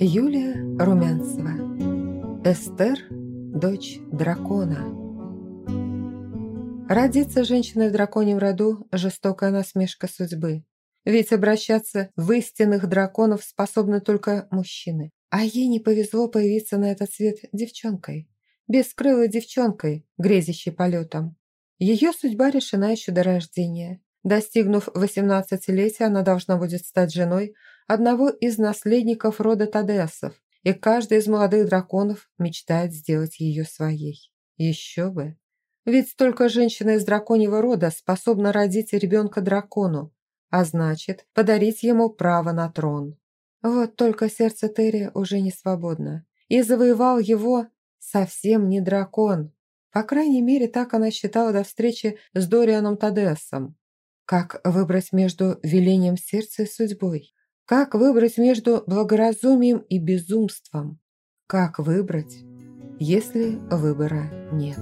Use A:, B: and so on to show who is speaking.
A: Юлия Румянцева Эстер, дочь дракона Родиться женщиной в драконьем роду – жестокая насмешка судьбы. Ведь обращаться в истинных драконов способны только мужчины. А ей не повезло появиться на этот свет девчонкой. Бескрылой девчонкой, грезящей полетом. Ее судьба решена еще до рождения. Достигнув 18-летия, она должна будет стать женой одного из наследников рода Тадеасов, и каждый из молодых драконов мечтает сделать ее своей. Еще бы! Ведь только женщина из драконьего рода способна родить ребенка дракону, а значит, подарить ему право на трон. Вот только сердце Терри уже не свободно, и завоевал его совсем не дракон. По крайней мере, так она считала до встречи с Дорианом Тадеасом. Как выбрать между велением сердца и судьбой? Как выбрать между благоразумием и безумством? Как выбрать, если выбора нет?